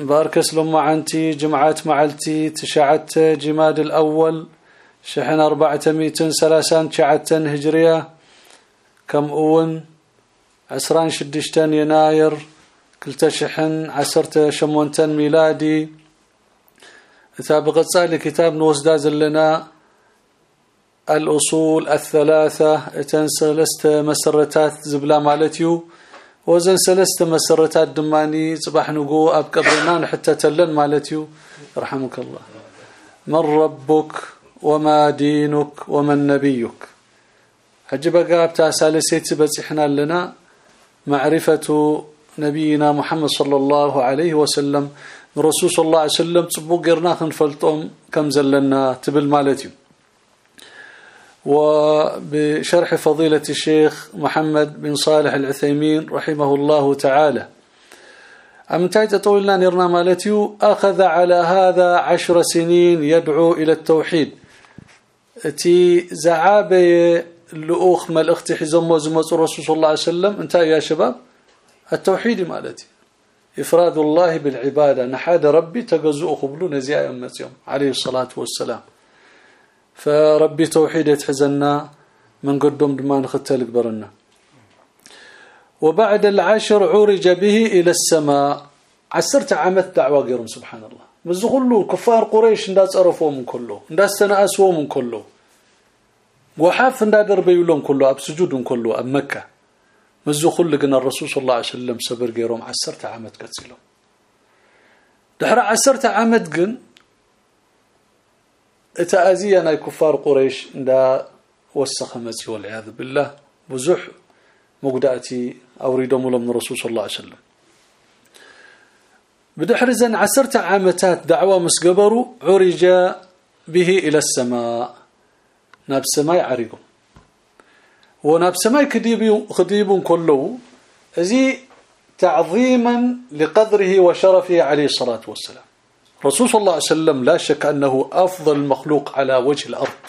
بارك اسلم معنتي جمعات معلتي تشعت جماد الأول شحن أربعة ميتين سلاسان هجرية. كم أون؟ عسران شدشتن يناير كلتا شحن عسرت شمونتن ميلادي. تابقت سالي كتاب نوزداز لنا الأصول الثلاثة تنسلست مسرتات زبلا مالتيو. وزن سلست مسرتات دماني صباح نقو آب قبرنا حتى تلن مالتيو رحمك الله من ربك وما دينك ومن نبيك حج بقى بتاع سالسيت بصحنا لنا معرفة نبينا محمد صلى الله عليه وسلم. الرسول صلى الله عليه وسلم صبو غيرنا خنفلطهم كم زلنا تبل مالتيو وبشرح فضيلة الشيخ محمد بن صالح العثيمين رحمه الله تعالى. أمتايت طولنا نرنا مالتيو أخذ على هذا عشر سنين يدعو إلى التوحيد. تي زعابي لأخ ما الأخت حزم وزمز الرسول صلى الله عليه وسلم أنت يا شباب؟ التوحيد مالتي. إفراد الله بالعبادة. نحاد ربي تقزؤ قبلو نزياء أمتيهم عليه الصلاة والسلام. فربي توحيد يتحزنا من قدوم دمان ختل برنا وبعد العشر عرج به إلى السماء. عسرت عمت دعوة غيرهم سبحان الله. مزغلوا كفار قريش انداس عرفوا من كله انداس تناسوا من كله. وحاف اندا دربيو لهم كله أب سجودهم كله أب مكة. مزغل لقنا الرسول صلى الله عليه وسلم صبر غيرهم عسرت عمت قتلهم. دحر عسرت عمت قن اتأذينا ناي كفار قريش دا وسخ مسي والعياذ بالله بزح مقداتي اوريدهم لهم الرسول صلى الله عليه وسلم بدحر زن عسرت عامتات دعوه مسقبروا عرج به إلى السماء ناب سماء عريقهم وناب سماء خديبون كله زي تعظيما لقدره وشرفه عليه الصلاة والسلام رسول صلى الله عليه وسلم لا شك أنه أفضل المخلوق على وجه الأرض.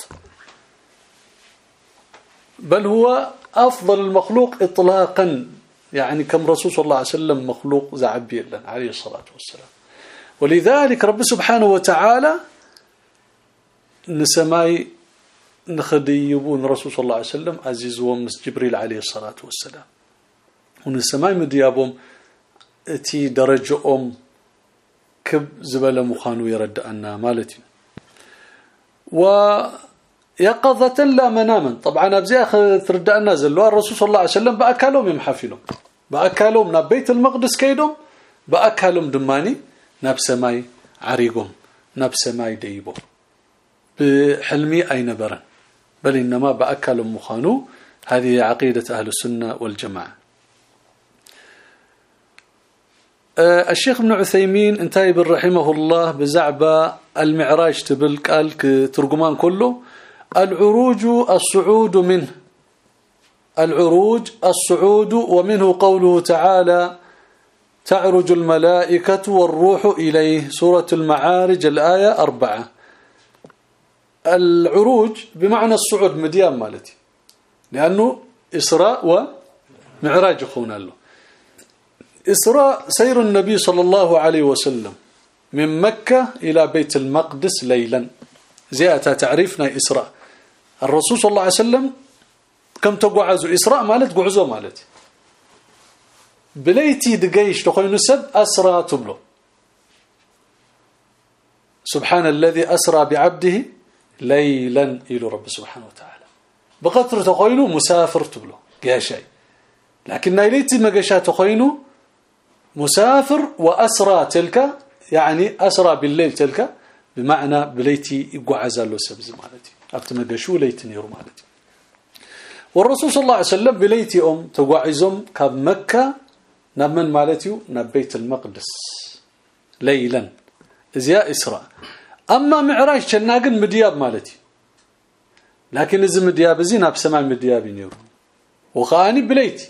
بل هو أفضل المخلوق إطلاقا يعني كم رسول صلى الله عليه وسلم مخلوق زعبي لنا عليه الصلاة والسلام. ولذلك رب سبحانه وتعالى نسماي نخديبون رسول صلى الله عليه وسلم عزيز ومس جبريل عليه الصلاة والسلام. ونسماي مديابهم تي درجة أم كب زبل مخانو يرد أن مالتي. ويقظة لا مناما. طبعا أبزي ترد أن زلوا الرسول صلى الله عليه وسلم باكلهم يمحفلهم. باكلهم ناب بيت المقدس كيدهم باكلهم دماني ناب سماي عريقهم ناب سماي ديبو بحلمي أين برا بل إنما باكلهم مخانو. هذه عقيدة أهل السنة والجماعة. الشيخ ابن عثيمين انتهي رحمه الله بزعبة المعراج تبل قال ترجمان كله العروج الصعود منه. العروج الصعود ومنه قوله تعالى تعرج الملائكة والروح إليه. سورة المعارج الآية أربعة. العروج بمعنى الصعود مديان مالتي. لأنه إسراء ومعراج أخونا له. إسراء سير النبي صلى الله عليه وسلم من مكة إلى بيت المقدس ليلا. زيادة تعريفنا إسراء. الرسول صلى الله عليه وسلم كم تقعزوا إسراء مالت قعزوا مالت. بليتي دقيش تقول نسب أسرى تبلو. سبحان الذي أسرى بعبده ليلا إلى رب سبحانه وتعالى. بقطر تقولوا مسافر تبلو قاشي لكن نايليتي مقاشا تقولوا مسافر وأسرى تلك يعني أسرى بالليل تلك بمعنى بليتي يقعزالو سبز مالتي. اكتمقشو ليت نيرو مالتي. والرسول صلى الله عليه وسلم بليتي أم تقعزهم كاب مكة نمن مالتي نبيت المقدس. ليلا. زياء إسراء. أما معراج شناقن مدياب مالتي. لكن إذا مدياب زين بسماء مدياب ينيرو وخاني بليتي.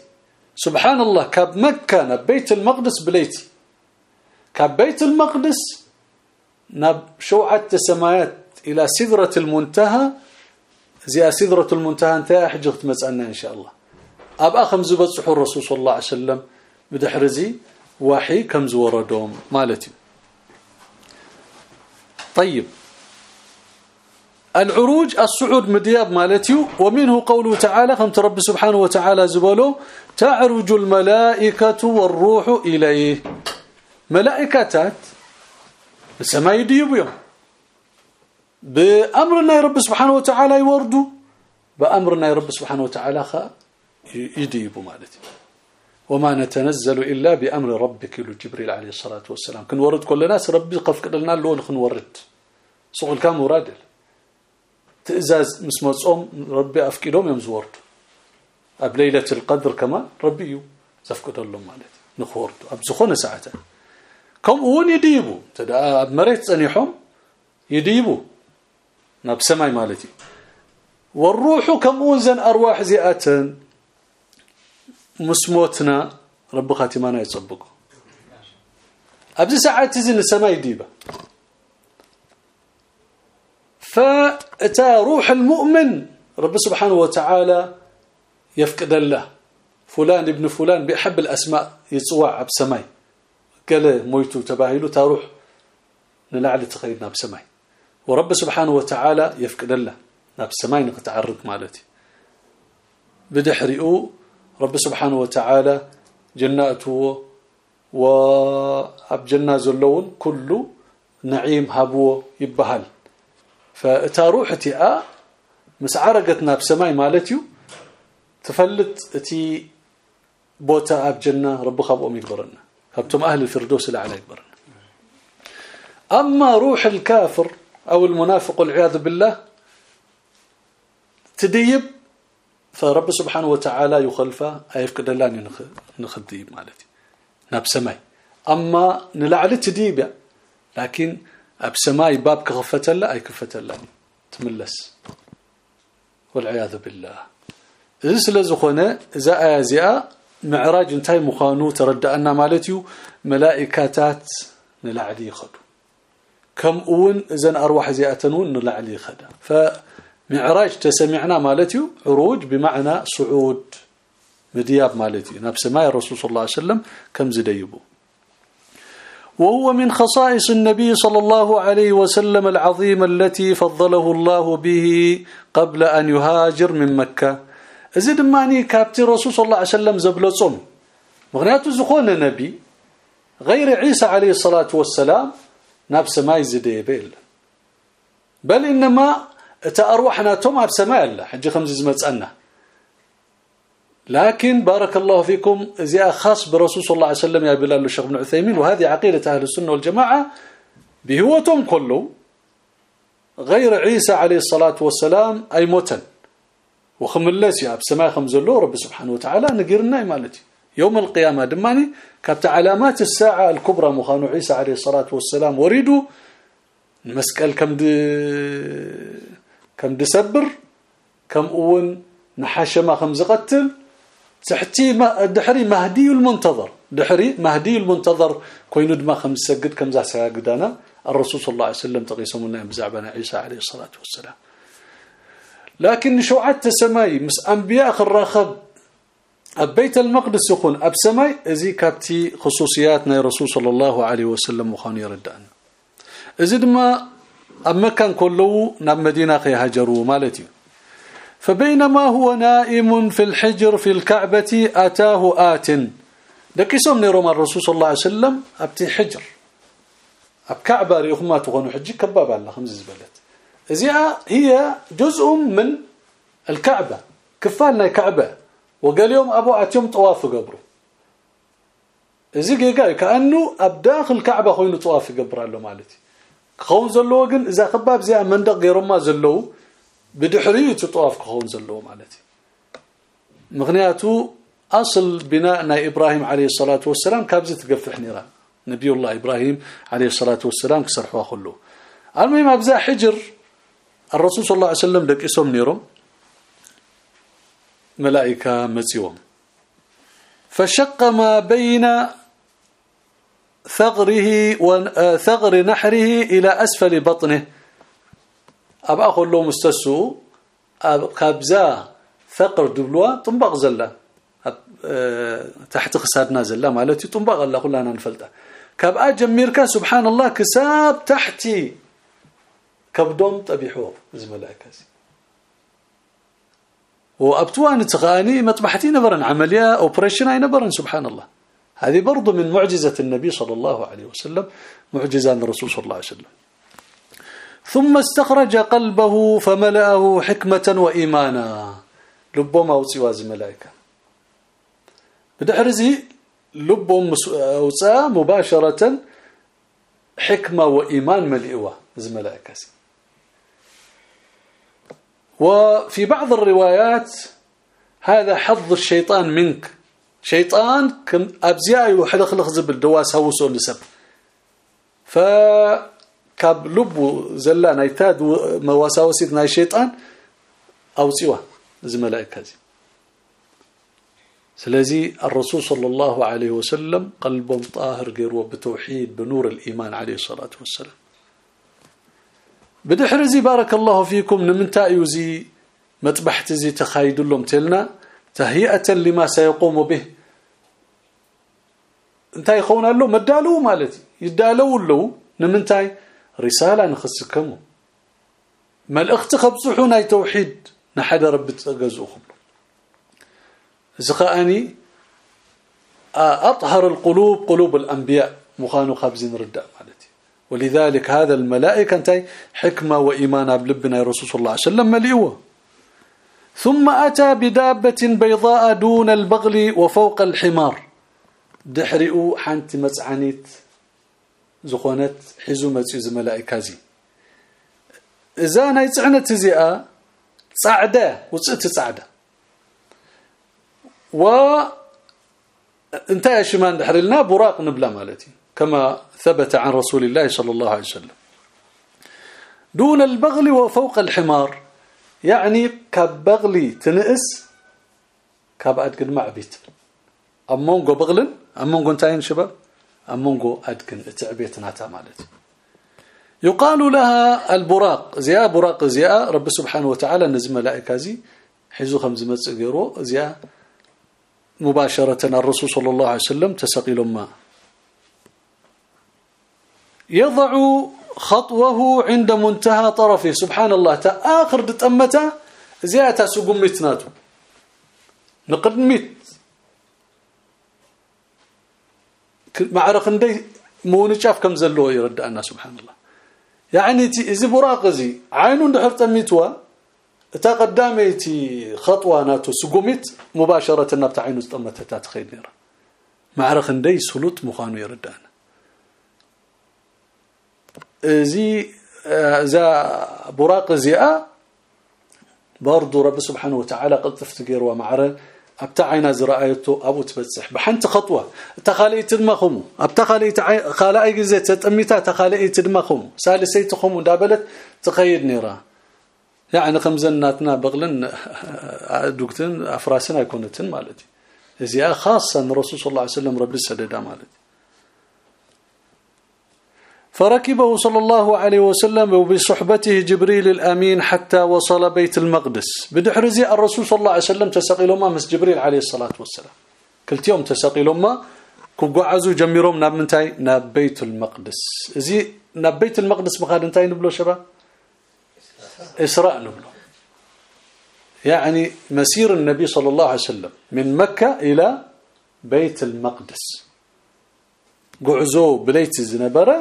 سبحان الله كاب مكة بيت المقدس بليتي كاب بيت المقدس نب شوعة السمايات إلى سدرة المنتهى. زي سدرة المنتهى انتهى حجرت مسألنا إن شاء الله. أبقى خمز بصحوا الرسول صلى الله عليه وسلم بدحرزي وحي كم زوردهم مالتي. طيب. العروج الصعود مدياب مالتي ومنه قوله تعالى خمت رب سبحانه وتعالى زبلو تعرج الملائكة والروح إليه. ملائكتات السماء يديب يوم. بأمرنا يا رب سبحانه وتعالى يوردوا بأمرنا يا رب سبحانه وتعالى يديبوا مالتي وما نتنزل إلا بأمر ربك جبريل عليه الصلاة والسلام. كن ورد كل ناس ربي قف لنا اللون خن ورد سوق الكام ورادل تئزاز مسمصهم ربي أفكيدهم يمزورد أب ليلة القدر كما ربي زفقد لهم مالتي نخورد أب زخونة ساعته كم ون يديبو. تدا مريت صنيحهم يديبو. ناب سماي مالتي. والروح كم وزن أرواح زئاتن مسموتنا رب خاتمانا يصبقوا ابز ساعات تزن السماء يديبه فاتا روح المؤمن. رب سبحانه وتعالى يفقد الله. فلان ابن فلان بيحب الأسماء يتصوع بسماي قال مويتو تباهيلو تروح نلعل تخيلنا بسماي ورب سبحانه وتعالى يفقد الله. بسماي نتعرض مالتي. بدحرئو رب سبحانه وتعالى جناته واب جنة زلون كله نعيم هبو يبهل فاتا روحتي آ مس عرقتنا بسماي مالتيو تفلت اتي بوتا آب جنة رب خبؤم يكبرنا هبتم أهل الفردوس اللي على يكبرنا أما روح الكافر أو المنافق والعياذ بالله تديب فرب سبحانه وتعالى يخلفه ايفقد لاني نخديب مالتي. ناب سماي أما نلعل تديب لكن ابسماي باب كغفت الله أي كفت الله. تملس. والعياذ بالله. اذا سلازخونه اذا ازيا معراج انتهي مخانو تردأنا مالتيو ملائكاتات نلعلي خدو كم اون اذا ارواح زياتنون نلعلي خدا فمعراج تسمعنا مالتيو عروج بمعنى صعود مدياب مالتي نفس ما الرسول صلى الله عليه وسلم كم زديبو وهو من خصائص النبي صلى الله عليه وسلم العظيمة التي فضله الله به قبل أن يهاجر من مكة. زد ماني كابتي رسول صلى الله عليه وسلم زبلصم مغنياته زخون نبي غير عيسى عليه الصلاة والسلام نفس ما يزيد يبيل بل إنما تأروحنا توم بسماء الله حج خمس زمتنا لكن بارك الله فيكم زي خاص برسول صلى الله عليه وسلم يا بلال الشيخ بن عثيمين وهذه عقيدة أهل السنة والجماعة بهوتهم كله غير عيسى عليه الصلاة والسلام أي متن وخملس يا بسماء خمزلو رب سبحانه وتعالى نقرنا مالتي. يوم القيامة دماني كابت علامات الساعة الكبرى مخانو عيسى عليه الصلاة والسلام وريدوا المسكال كم دي كم دسبر كم أون نحاشما خمز قتل تحتي دحري مهدي المنتظر. دحري مهدي المنتظر كوينو دما خمس سجد كم زع سجدنا الرسول صلى الله عليه وسلم تقيسم لنا بزعبنا عيسى عليه الصلاة والسلام. لكن شوعت سماي مس أنبياء خراخب. بيت المقدس يكون أب سماي ازي كابتي خصوصياتنا الرسول صلى الله عليه وسلم وخان يردان. ازي دما أب مكان كله ناب مدينة هاجروا مالتي. فبينما هو نائم في الحجر في الكعبة أتاه آت. دكيسوم نيروم الرسول صلى الله عليه وسلم أبتي حجر. أب كعبة ريخما تغنو حجي كباب الله خمس زبلت ازيا هي جزء من الكعبة. كفالنا الكعبة وقال يوم أبو اتيوم طواف قبره. ازي قال كانه أب داخل الكعبه خوينو طواف قبر له مالتي. خون زلو كن إذا خباب زي مندق غير ما زلو بدحرية تطواف كون زلو مالتي مغنياتو أصل بناء إبراهيم عليه الصلاة والسلام كابزه تقفح نيران. نبي الله إبراهيم عليه الصلاة والسلام كسرحوا خلو. المهم ابزا حجر الرسول صلى الله عليه وسلم دقيسهم نيرهم ملائكة مزيوم. فشق ما بين ثغره وثغر نحره إلى أسفل بطنه. أقول له مستسو كابزا ثقر دبلوا طنبق زلا. تحت خسادنا زلا مالتي طنبق الله كلنا نفلته. كابا جميرك سبحان الله كساب تحتي. كبدوم طبيحو زملائكه وابتوان تغاني مطبحتي نبرن عملية اوبريشن أي نبرن سبحان الله. هذه برضو من معجزة النبي صلى الله عليه وسلم معجزة الرسول صلى الله عليه وسلم. ثم استخرج قلبه فملأه حكمة وإيمانا. لبهم أو سواز ملائكة. بدحرزي لبهم أوسا مباشرة حكمة وإيمان ملئوة. زي ملائكة وفي بعض الروايات هذا حظ الشيطان منك. شيطان كم ابزيا وحده خلق زبل دواس هوسو لسب. ف كاب لب زلا نايتاد مواساوسيت ناي شيطان أو سوا زي ملائكه زي سلازي الرسول صلى الله عليه وسلم قلبه طاهر غير بتوحيد بنور الإيمان عليه الصلاة والسلام بدحرزي بارك الله فيكم نمنتا يوزي متبحت زي تخايد لهم تلنا تهيئه لما سيقوم به انت يخون له مدالو مالتي يدالو له نمنتاي رسالة نخصكم ما الأخت خبصحو ناي توحيد. نحد رب تغزوكم زخاني أطهر القلوب قلوب الأنبياء. مخانو خابزين رداء مالتي. ولذلك هذا الملائكة انتي حكمة وايمان بلبنا الرسول صلى الله عليه وسلم مليوة. ثم أتى بدابة بيضاء دون البغل وفوق الحمار. دحرئوا حنت مصعنيت. حزو مصي زملائكه زي اذا ناي صعنت زيا صعده وصت صعده و انت يا شمان دحرلنا براق نبلا مالتي كما ثبت عن رسول الله صلى الله عليه وسلم دون البغل وفوق الحمار يعني كبغلي تنقس كبعد قد معبيت امونغو بغلن امونغو انتين شباب أمونغو أدكن اتعبيتنا مالتي يقال لها البراق زيا براق زيا رب سبحانه وتعالى نزم ملائكة زي حيزو خمس مصغيرو زيا مباشرة الرسول صلى الله عليه وسلم تسقيل ما. يضع خطوه عند منتهى طرفه. سبحان الله تآخر دتأمته زياده سقمتناتو نقدمت معرق ندي مونشاف كم زلو يرد أنا سبحان الله يعني تي اذا براقزي عينو اندحر تميتوا تا قداميتي خطوه ناتو سقمت مباشره نبت عينو استمتت تخيل نيره معرق ندي سلوت مخانو يرد أنا زي ذا براق زياء برضو رب سبحانه وتعالى قد تفتقر ومعره ابتعينا زرايته أبو تبصح بحنت خطوة. تخاليت دمخم ابتخاليت خالاي جزت تطميتا تخاليت دمخم سالسيتكم دابلت تقيد نيرا يعني خمزناتنا بغلن دوكتن افراسنا يكونتن مالتي زي خاصة الرسول صلى الله عليه وسلم رب السددا مالتي فركبه صلى الله عليه وسلم وبصحبته جبريل الأمين حتى وصل بيت المقدس. بدحرزي الرسول صلى الله عليه وسلم تسقيل ما مس جبريل عليه الصلاة والسلام. كلت يوم تسقيل ما كقعزوا جميرهم ناب منتاي ناب بيت المقدس. زي ناب بيت المقدس مخاد انتاي نبلو شباب؟ إسراء نبلو. يعني مسير النبي صلى الله عليه وسلم من مكة إلى بيت المقدس. قعزوا بليت الزنبرة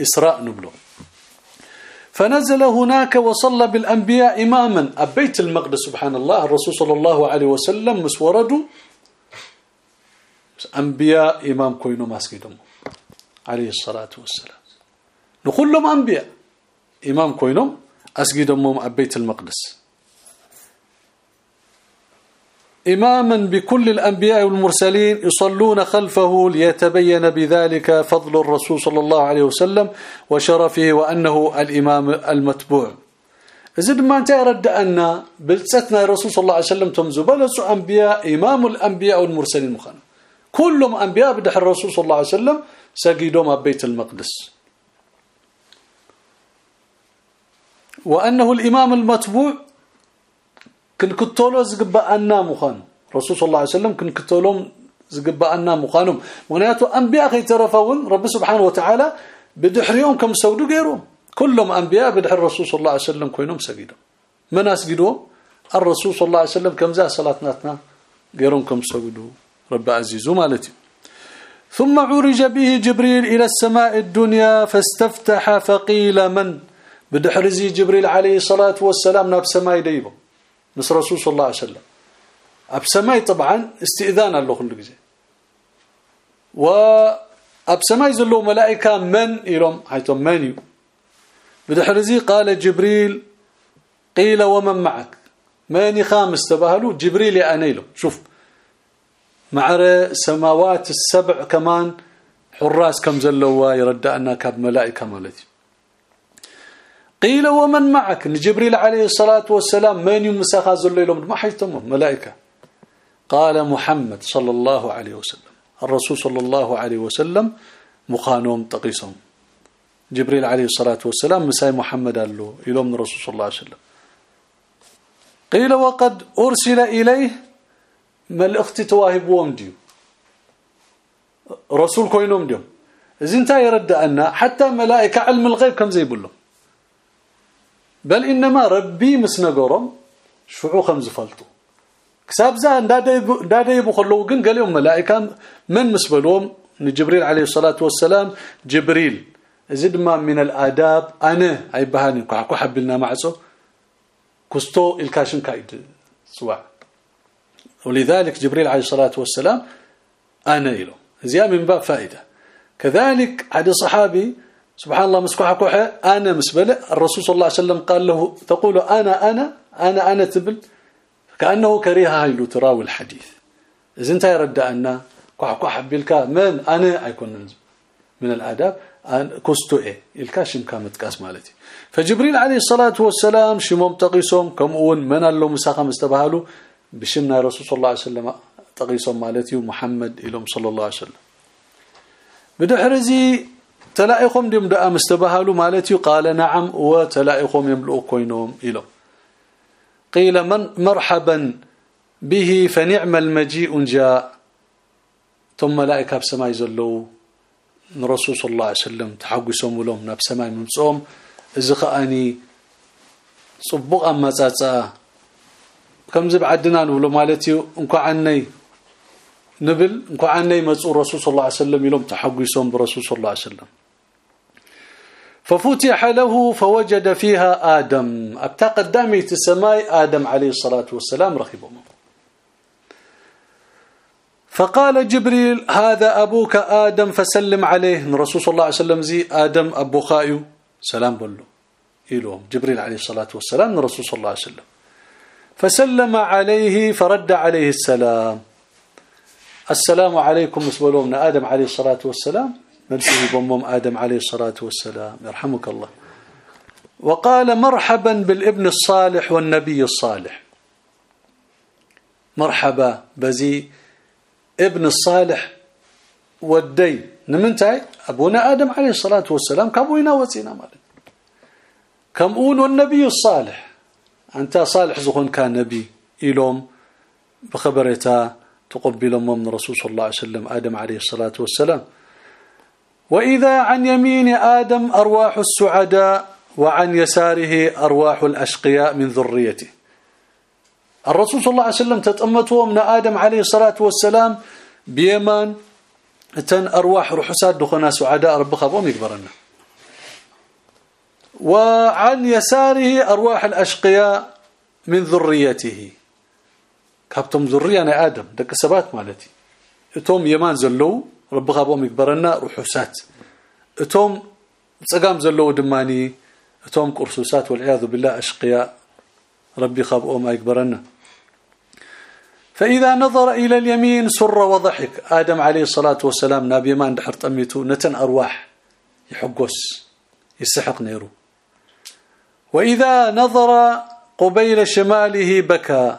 إسراء نبلو فنزل هناك وصلى بالأنبياء إماما. أبيت المقدس سبحان الله. الرسول صلى الله عليه وسلم مسورده أنبياء إمام كوينو ماسكيدهم عليه الصلاة والسلام. نقول لهم أنبياء. إمام كوينو أسجدهم أبيت المقدس. إماما بكل الأنبياء والمرسلين يصلون خلفه ليتبين بذلك فضل الرسول صلى الله عليه وسلم وشرفه وأنه الإمام المتبوع. زد ما أنت رد أن بلصتنا الرسول صلى الله عليه وسلم تمزو بلسوا أنبياء إمام الأنبياء والمرسلين مخانا. كلهم أنبياء بدح الرسول صلى الله عليه وسلم سجدوا بيت المقدس. وأنه الإمام المتبوع كن كتولو زغبانا مخان رسول الله عليه وسلم كن كتولهم زغبانا مخانهم مغنياتو انبياء يترفون رب سبحانه وتعالى بدحريهم كم سودو غيرهم كلهم انبياء بدحر الرسول صلى الله عليه وسلم كوينهم سجدوا من اسجدوا الرسول صلى الله عليه وسلم كم ذا صلاتنا غيرهم كم سجدوا رب عزيز مالتي ثم عرج به جبريل إلى السماء الدنيا فاستفتح فقيل من بدحرزي جبريل عليه الصلاة والسلام ناب سماء ديبه مس رسول صلى الله عليه وسلم اب سماي طبعا استئذان له كل جزء و اب سماي زلو ملائكه من يلوم حيثم من بدحرزي قال جبريل قيل ومن معك ماني خامس تبهلوا جبريل انيله شوف مع سماوات السبع كمان حراس كم زلوا يرد أنك كاب ملائكه مالتي قيل ومن معك؟ جبريل عليه الصلاة والسلام من يمسخ الليل ما حيتم ملائكة. قال محمد صلى الله عليه وسلم الرسول صلى الله عليه وسلم مخانوم تقيسهم. جبريل عليه الصلاة والسلام مساي محمد قال له يلوم الرسول صلى الله عليه وسلم. قيل وقد أرسل إليه ما الأخت تواهب ومديو رسول كوينوم ديو. إذن تا يرد أن حتى ملائكة علم الغيب كم زي بلهم. بل إنما ربي مسنغرم شعو خمز فلتو. كساب زا دادا يبو خلو كن قال يوم ملائكة من مسبلهم جبريل عليه الصلاة والسلام. جبريل زد ما من الآداب أنا اي بهاني كو حبلنا معصو كستو إلكاشن كايد سوا. ولذلك جبريل عليه الصلاة والسلام أنا له زي من باب فائدة. كذلك عاد صحابي سبحان الله مسكوحة كوحة. أنا مسبله الرسول صلى الله عليه وسلم قال له تقول أنا أنا أنا أنا تبل. كأنه كريه هايلو تراوي الحديث. إذا أنت يرد أن كوحة بالكا من؟ أنا أيكون من الآداب. كستو إيه. الكاشم كانت قاس مالتي. فجبريل عليه الصلاة والسلام شموم تقيسهم كمون من الله مساخه مستبهالو. بشمنا الرسول صلى الله عليه وسلم تقيسهم مالتي. ومحمد إلهم صلى الله عليه وسلم. بدحرزي تلائقهم دم دأ مستبهلوا مالتي قال نعم وتلائقهم يملؤ كوينهم إلى قيل من مرحبا به فنعم المجيء جاء ثم ملائكه بسماء يزلوا الرسول صلى الله عليه وسلم تحقسهم لهم ناب سماء ممصوم اذا خاني صبغ امصاصا كم زب عدنا نقول مالتي انكو عني نبل انكو عني مصور الرسول صلى الله عليه وسلم يلوم تحقسهم برسول صلى الله عليه وسلم ففتح له فوجد فيها آدم. ابتا قدامي تسماي آدم عليه الصلاة والسلام رخبه فقال جبريل هذا أبوك آدم فسلم عليه. الرسول صلى الله عليه وسلم زي آدم أبو خايو سلام بلو. إلوم جبريل عليه الصلاة والسلام الرسول صلى الله عليه وسلم. فسلم عليه فرد عليه السلام. السلام عليكم مسبلومنا آدم عليه الصلاة والسلام. نلسه بمم آدم عليه الصلاة والسلام. يرحمك الله. وقال مرحبا بالابن الصالح والنبي الصالح. مرحبا بزي ابن الصالح والدي نمنتاي أبونا آدم عليه الصلاة والسلام. كابوينا وصينا مالك؟ كمون والنبي الصالح؟ أنت صالح زخون كان نبي إلوم بخبرتا تقبلهم من رسول صلى الله عليه وسلم آدم عليه الصلاة والسلام. وإذا عن يمين آدم أرواح السعداء وعن يساره أرواح الأشقياء من ذريته. الرسول صلى الله عليه وسلم تتأمته من آدم عليه الصلاة والسلام بيمان تن أرواح رحسات دخنا سعداء رب خبهم يكبرنا. وعن يساره أرواح الأشقياء من ذريته. كابتم ذرية آدم دك سبات مالتي. اتوم يمان زلو رب خابهم يكبرنا رحوسات اتوم صقام زلو دماني اتوم قرصوسات والعياذ بالله اشقياء ربي خابهم يكبرنا فإذا نظر إلى اليمين سر وضحك آدم عليه الصلاة والسلام نبي ما اندحر طميته نتن أرواح يحقس يسحق نيرو وإذا نظر قبيل شماله بكى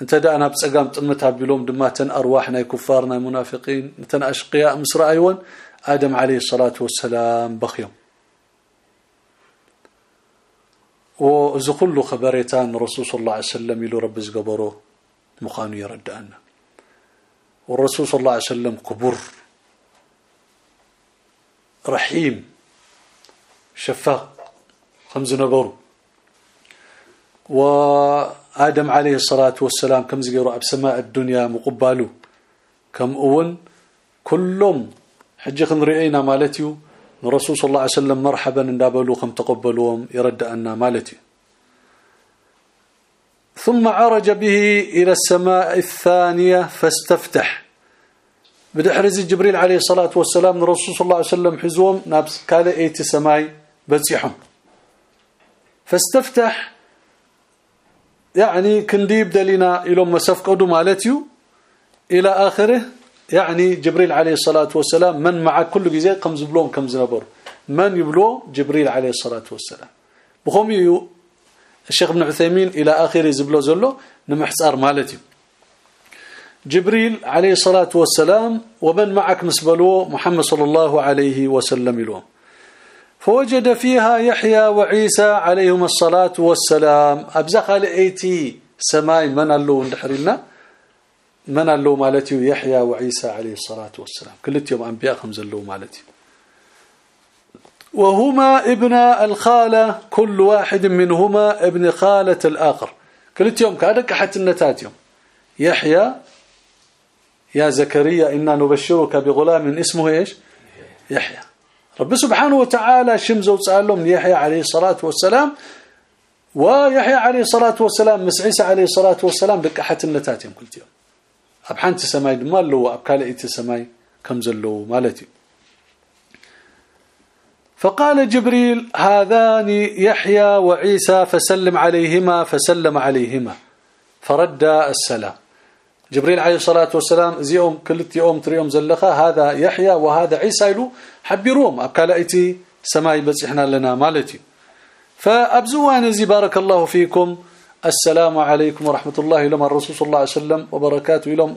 انت دانا بصقام طمتها بلوم دماتن ارواحنا كفارنا منافقين نتن اشقياء مصر ايون آدم عليه الصلاه والسلام بخيم وذ كل خبريتان رسول صلى الله عليه وسلم يلو رب زغبرو مخانو يردانا والرسول صلى الله عليه وسلم كبر رحيم شفاق خمس نبر وآدم عليه الصلاة والسلام كم زغيروا بسماء الدنيا مقبالو. كم أون كلهم حجة رأينا مالتيو. الرسول صلى الله عليه وسلم مرحبا اندابلو كم تقبلوهم يرد أن مالتي ثم عرج به إلى السماء الثانية فاستفتح. بدحرز جبريل عليه الصلاة والسلام الرسول صلى الله عليه وسلم حزوم نابس قال ايتي سماي بزيحهم فاستفتح يعني كنديب دلينا إلى مسفقدوا مالتيو إلى آخره يعني جبريل عليه الصلاة والسلام من مع كل جزء قم زبلون كم زنبر من يبلو جبريل عليه الصلاة والسلام. بخومي الشيخ ابن عثيمين إلى آخر زبلو زلو نمحصار مالتي جبريل عليه الصلاة والسلام ومن معك مسبلو محمد صلى الله عليه وسلم لهم فوجد فيها يحيى وعيسى عليهم الصلاة والسلام. أبزخ ايتي سماي من اللو اندحرلنا من اللو مالتي يحيى وعيسى عليه الصلاة والسلام. كلتهم أنبياء خمس اللو مالتي وهما ابن الخالة كل واحد منهما ابن خالة الآخر. كلتهم كادك حتى النتاتهم يحيى يا زكريا إنا نبشرك بغلام اسمه إيش؟ يحيى. رب سبحانه وتعالى شمزه وسألهم يحيى عليه الصلاة والسلام ويحيى عليه الصلاة والسلام مس عيسى عليه الصلاة والسلام حتى النتاتهم كلتهم ابحنت سماي دما لو ابكالئت سماي كم زلو مالتي. فقال جبريل هذان يحيى وعيسى فسلم عليهما فسلم عليهما. فرد السلام. جبريل عليه الصلاة والسلام زيهم كلت يوم تريوم زلخا هذا يحيى وهذا عيسى له حبروم ابكالئتي سماي بصحنا لنا مالتي. فابزوان زي بارك الله فيكم. السلام عليكم ورحمة الله لما الرسول صلى الله عليه وسلم وبركاته لهم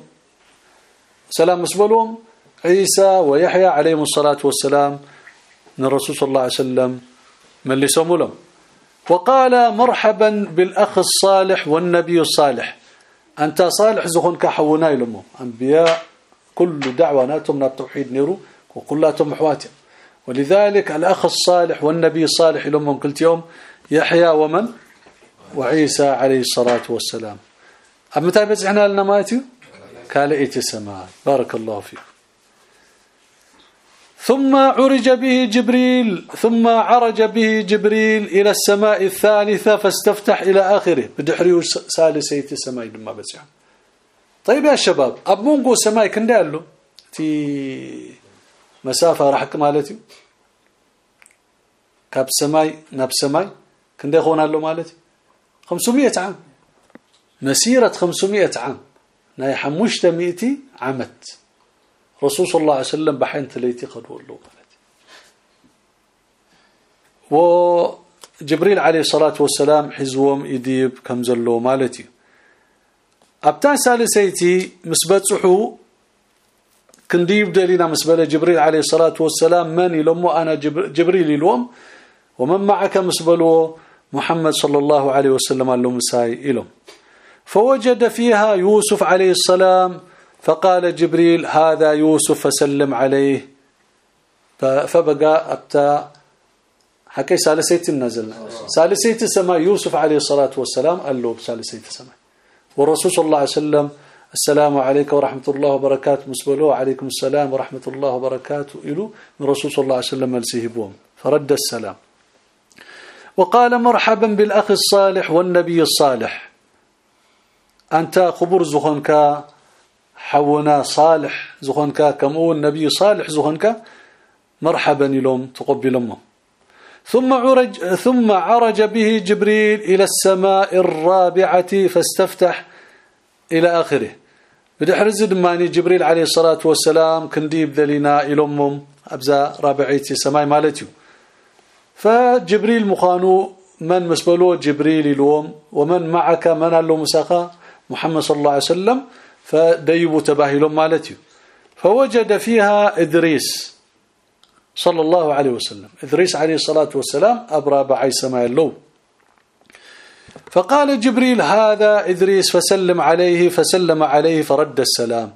سلام مسبلهم عيسى ويحيى عليهم الصلاة والسلام. من الرسول صلى الله عليه وسلم من اللي لهم وقال مرحبا بالأخ الصالح والنبي الصالح. أنت صالح زخون كحونا لهم أنبياء كل دعواناتهم التوحيد نيرو وكلاتهم محواتهم ولذلك الأخ الصالح والنبي الصالح لهم كل يوم يحيى ومن؟ وعيسى عليه الصلاة والسلام. أما إحنا لنا ماتي؟ ايت السماء. بارك الله فيك. ثم عرج به جبريل ثم عرج به جبريل إلى السماء الثالثة فاستفتح إلى آخره. بدحري ثالثة السماء لما بس. طيب يا شباب ابونغو سماء كندال له؟ تي مسافة راح مالتي؟ كاب سماي ناب سماي كنده خونا له مالتي؟ 500 عام. مسيرة 500 عام. ناي حمشت مئتي عمت. رسول صلى الله عليه وسلم بحين ثلاثي قد ولو وجبريل عليه الصلاة والسلام حزوم يديب كم زلو مالتي. ابتا سالسيتي مسبصحو كنديب دلينا مسبله جبريل عليه الصلاة والسلام من يلمو أنا جبريل يلوم. ومن معك مسبلو محمد صلى الله عليه وسلم قال لهم ساي فوجد فيها يوسف عليه السلام فقال جبريل هذا يوسف فسلم عليه. فبقى ابتا حكي سالسيت النزل. سالسيت السماء يوسف عليه الصلاة والسلام قال له سالسيت السماء. والرسول صلى الله عليه وسلم السلام عليكم ورحمة الله وبركاته. مسبلو عليكم السلام ورحمة الله وبركاته. إلو الرسول صلى الله عليه وسلم السيهبهم فرد السلام. وقال مرحبا بالأخ الصالح والنبي الصالح. أنت خبر زخنك حونا صالح زخنك كمو النبي صالح زخنك مرحبا لهم تقبل ثم عرج ثم عرج به جبريل إلى السماء الرابعة فاستفتح إلى آخره. بدحرز دماني جبريل عليه الصلاة والسلام كنديب ذلينا إلومم أبزا رابعيتي سماي مالتيو. فجبريل مخانو من مسبلو جبريل الوم ومن معك من له مساقا محمد صلى الله عليه وسلم فديبوا تباهلهم مالتي. فوجد فيها إدريس صلى الله عليه وسلم. إدريس عليه الصلاة والسلام أبرى بعي سماء اللو فقال جبريل هذا إدريس فسلم عليه فسلم عليه فرد السلام.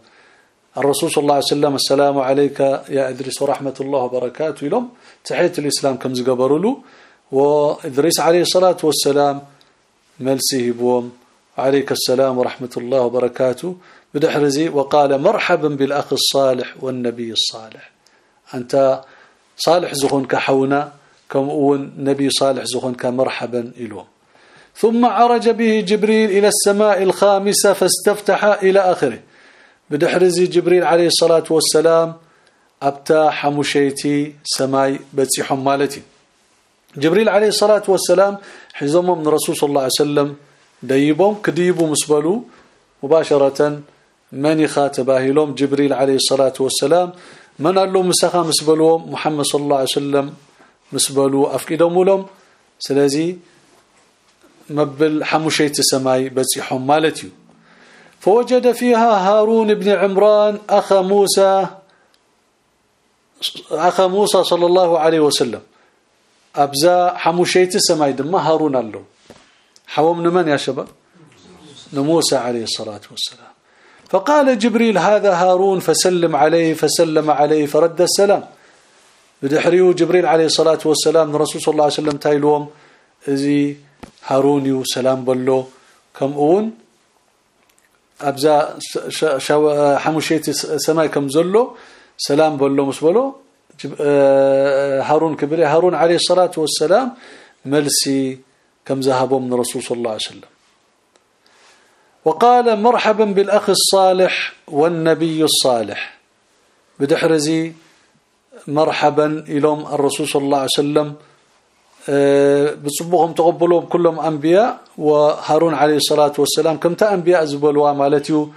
الرسول صلى الله عليه وسلم السلام عليك يا إدريس ورحمة الله وبركاته. لهم تحية الإسلام كم زقبروا له وإدريس عليه الصلاة والسلام ملسه بوم عليك السلام ورحمة الله وبركاته. بدحرزي وقال مرحبا بالأخ الصالح والنبي الصالح. أنت صالح زخون كحونا كم أون نبي صالح زخون كمرحبا إلوم. ثم عرج به جبريل إلى السماء الخامسة فاستفتح إلى آخره. بدحرزي جبريل عليه الصلاة والسلام أبتا حمشيتي سماي بتسي حمالتي. جبريل عليه الصلاة والسلام حزمهم من رسول صلى الله عليه وسلم ديبهم كديبوا مسبلوا مباشرة من خاتباهلهم جبريل عليه الصلاة والسلام من قال لهم مسخا مسبلوهم محمد صلى الله عليه وسلم مسبلوا افقدهم لهم سلازي مبل حمشيت السماي بصيحهم مالتي فوجد فيها هارون بن عمران اخ موسى اخ موسى صلى الله عليه وسلم ابزا حمشيت السماي دم هارون له حوم من يا شباب موسى عليه الصلاة والسلام فقال جبريل هذا هارون فسلم عليه فسلم عليه فرد السلام. بدحريو جبريل عليه الصلاة والسلام الرسول صلى الله عليه وسلم تايلوم زي هارون سلام بلو كم اون ابزا حمشيت سماي كم زلو سلام بلو مسبلو هارون كبري هارون عليه الصلاة والسلام ملسي كم ذهبوا من الرسول صلى الله عليه وسلم وقال مرحبا بالأخ الصالح والنبي الصالح. بدحرزي مرحبا إلهم الرسول صلى الله عليه وسلم. آه، بصبوهم تقبلوهم كلهم أنبياء وهارون عليه الصلاة والسلام كم أنبياء زبلوا؟ مالتيو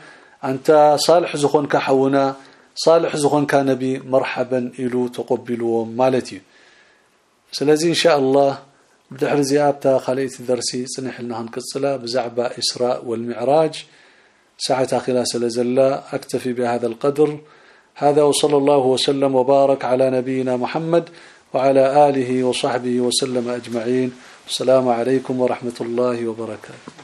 أنت صالح زخون كحونا صالح زخون كنبي مرحبا إلو تقبلوهم مالتيو سلازي إن شاء الله بدحر زيابتا خليت الدرسي صنح لنا هنقصلا بزعبة إسراء والمعراج. ساعة خلاص لزلا أكتفي بهذا القدر. هذا وصلى الله وسلم وبارك على نبينا محمد وعلى آله وصحبه وسلم أجمعين. السلام عليكم ورحمة الله وبركاته.